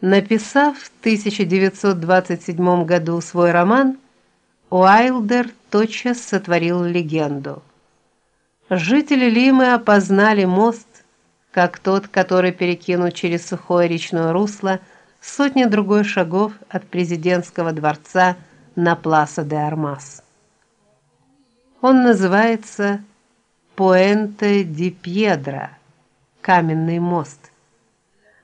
Написав в 1927 году свой роман, Уайлдер тотчас сотворил легенду. Жители Лимы опознали мост как тот, который перекинут через сухое речное русло сотни другой шагов от президентского дворца на Пласа де Армас. Он называется Пуэнте ди Пьедра, каменный мост.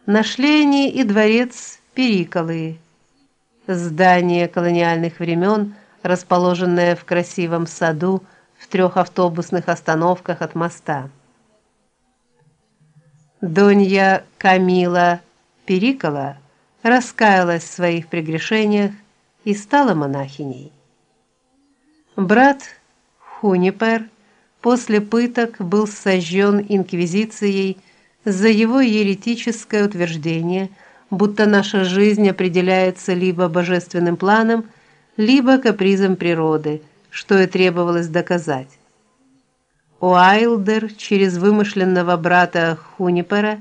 Нашли они и дворец Периколы, здание колониальных времен, расположенное в красивом саду в трех автобусных остановках от моста. Донья Камила Перикола раскаялась в своих прегрешениях и стала монахиней. Брат Хунипер после пыток был сожжен инквизицией за его еретическое утверждение, будто наша жизнь определяется либо божественным планом, либо капризом природы, что и требовалось доказать. Уайлдер через вымышленного брата Хунипера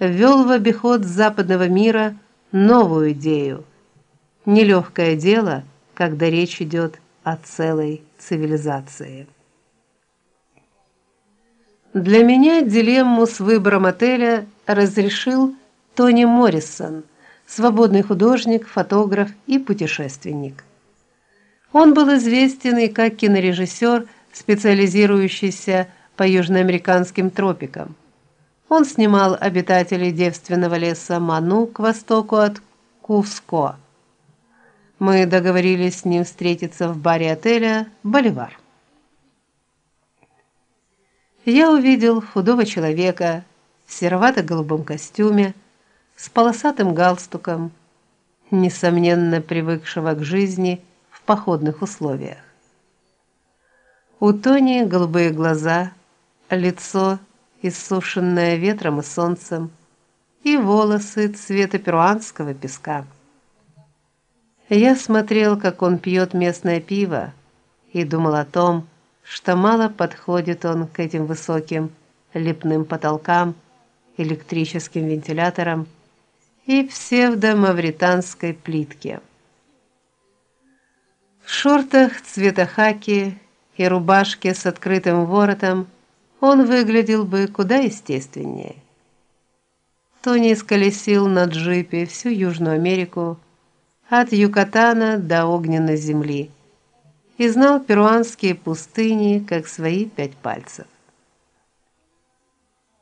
ввел в обиход западного мира новую идею. Нелегкое дело, когда речь идет о целой цивилизации. Для меня дилемму с выбором отеля разрешил Тони Моррисон, свободный художник, фотограф и путешественник. Он был известен и как кинорежиссер – специализирующийся по южноамериканским тропикам. Он снимал обитателей девственного леса Ману к востоку от Куско. Мы договорились с ним встретиться в баре отеля Боливар. Я увидел худого человека в серовато-голубом костюме с полосатым галстуком, несомненно привыкшего к жизни в походных условиях. У Тони голубые глаза, лицо иссушенное ветром и солнцем, и волосы цвета перуанского песка. Я смотрел, как он пьет местное пиво, и думал о том, что мало подходит он к этим высоким лепным потолкам, электрическим вентиляторам и псевдо-мавританской плитке. В шортах цвета хаки и рубашке с открытым воротом он выглядел бы куда естественнее. Тони исколесил на джипе всю Южную Америку, от Юкатана до огненной земли, и знал перуанские пустыни как свои пять пальцев.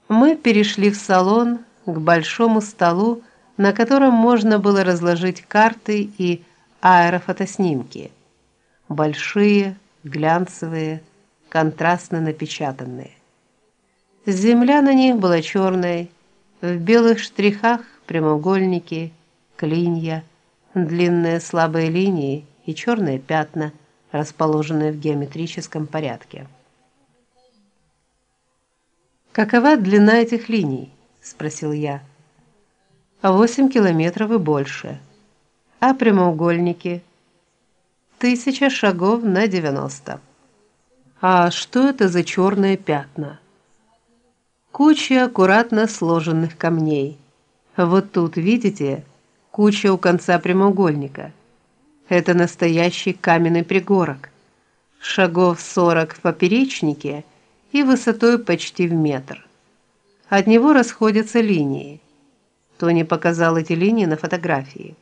Мы перешли в салон к большому столу, на котором можно было разложить карты и аэрофотоснимки. Большие, глянцевые, контрастно напечатанные. Земля на них была черной, в белых штрихах прямоугольники, клинья, длинные слабые линии и черные пятна, расположенные в геометрическом порядке. Какова длина этих линий? спросил я. Восемь километров и больше. А прямоугольники Тысяча шагов на девяносто. А что это за черные пятна? Куча аккуратно сложенных камней. Вот тут, видите, куча у конца прямоугольника. Это настоящий каменный пригорок. Шагов сорок в поперечнике и высотой почти в метр. От него расходятся линии. Тони показал эти линии на фотографии.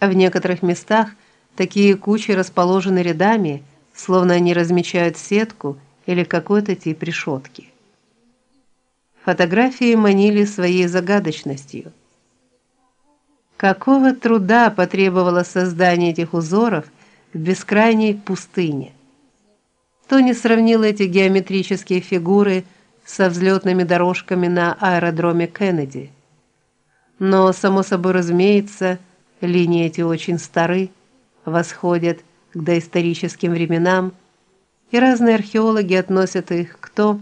В некоторых местах Такие кучи расположены рядами, словно они размечают сетку или какой-то тип решетки. Фотографии манили своей загадочностью. Какого труда потребовало создание этих узоров в бескрайней пустыне? Тони сравнил эти геометрические фигуры со взлетными дорожками на аэродроме Кеннеди. Но само собой разумеется, линии эти очень стары восходят к доисторическим временам, и разные археологи относят их кто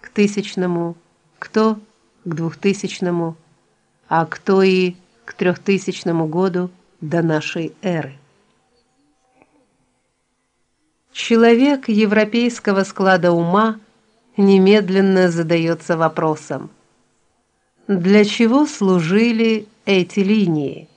к тысячному, кто к двухтысячному, а кто и к трехтысячному году до нашей эры. Человек европейского склада ума немедленно задается вопросом: Для чего служили эти линии?